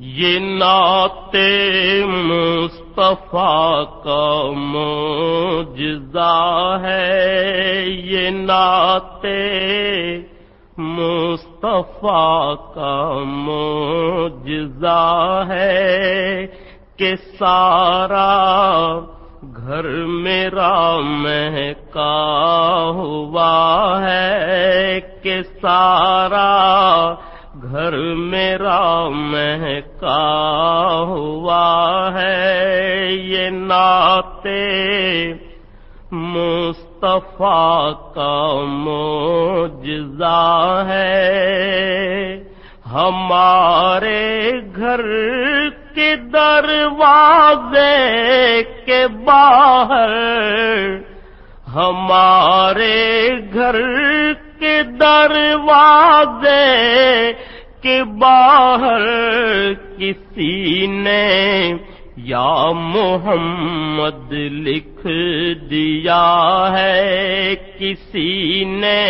یہ نعت مصطفیٰ کا معجزہ ہے۔ یہ نعت مصطفیٰ کا معجزہ ہے کہ سارا گھر میرا مہکا ہوا ہے کہ سارا گھر میرا مہکا ہوا ہے۔ یہ ناتے مصطفیٰ کا موجزہ ہے۔ ہمارے گھر کے دروازے کے باہر، ہمارے گھر کے دروازے کے باہر کسی نے یا محمد لکھ دیا ہے، کسی نے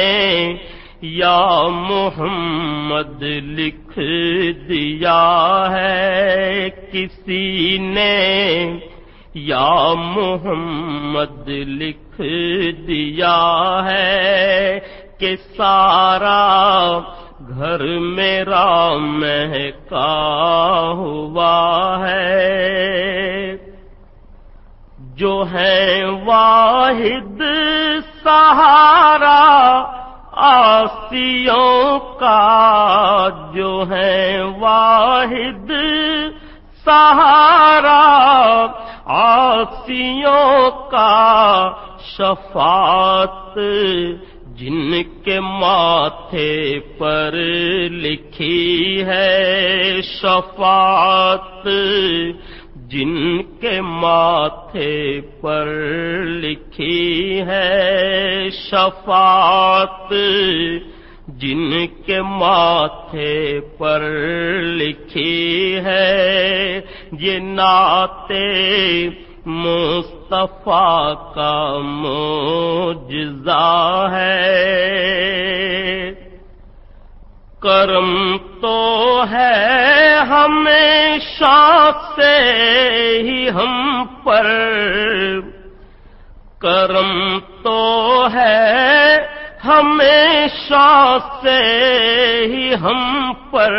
یا محمد لکھ دیا ہے، کسی نے یا محمد لکھ دیا ہے کہ سارا گھر میرا مہکا ہوا ہے۔ جو ہے واحد سہارا آسیوں کا، جو ہے واحد سہارا آسیوں کا شفاعت جن کے ماتھے پر لکھی ہے شفاعت، جن کے ماتھے پر لکھی ہے شفاعت، جن کے ماتھے پر لکھی ہے یہ ناتے مصطفیٰ کا موجزہ ہے۔ کرم تو ہے ہمیشہ سے ہی ہم پر۔ کرم تو ہے ہمیشہ سے ہی ہم پر۔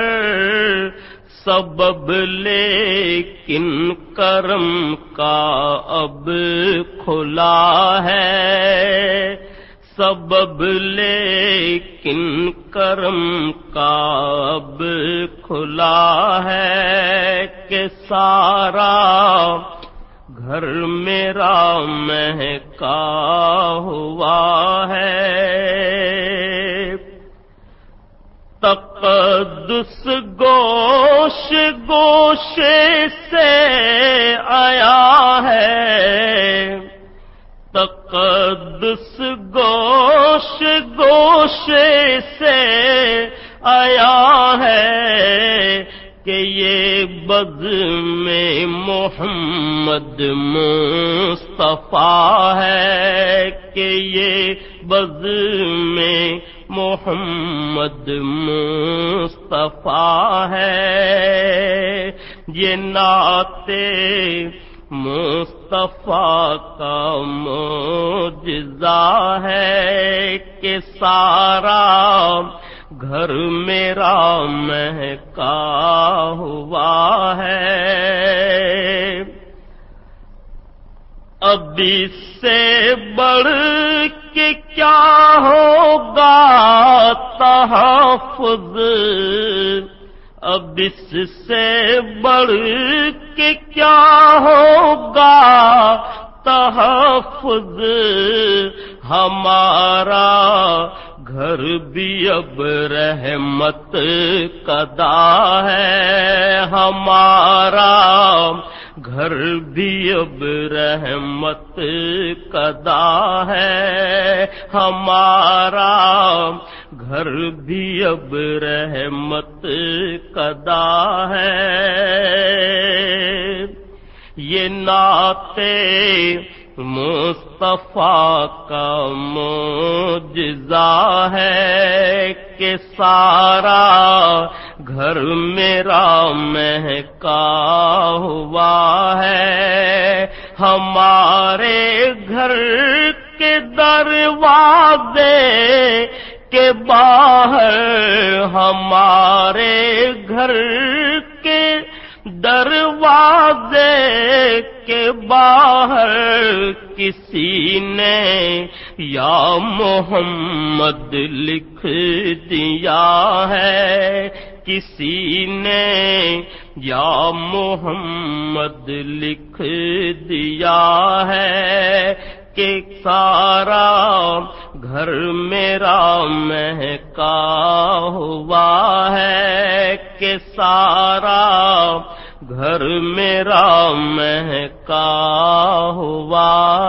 سبب لیکن کرم کا اب کھلا ہے۔ سبب لیکن کرم کا اب کھلا ہے کہ سارا گھر میرا مہکا ہوا ہے۔ تقدس گوش گوشے سے آیا ہے۔ تقدس گوش گوشے سے آیا ہے کہ یہ بز میں محمد مصطفیٰ ہے کہ یہ بز میں محمد مصطفیٰ ہے۔ یہ ناتے مصطفیٰ کا معجزہ ہے کہ سارا گھر میرا مہکا ہوا ہے۔ اب اس سے بڑھ کے کیا ہوگا تحفظ؟ اب اس سے بڑھ کے کیا ہوگا تحفظ؟ ہمارا گھر بھی اب رحمت کدا ہے، ہمارا گھر بھی اب رحمت کدا ہے۔ ہمارا گھر بھی اب رحمت کدا ہے۔ یہ ناتے مصطفیٰ کا معجزہ ہے کہ سارا گھر میرا مہکا ہوا ہے۔ ہمارے گھر کے دروازے کے باہر ہمارے گھر کے دروازے کے باہر کسی نے یا محمد لکھ دیا ہے۔ کسی نے یا محمد لکھ دیا ہے کہ سارا گھر میرا مہکا ہوا ہے کہ سارا گھر میرا مہکا ہوا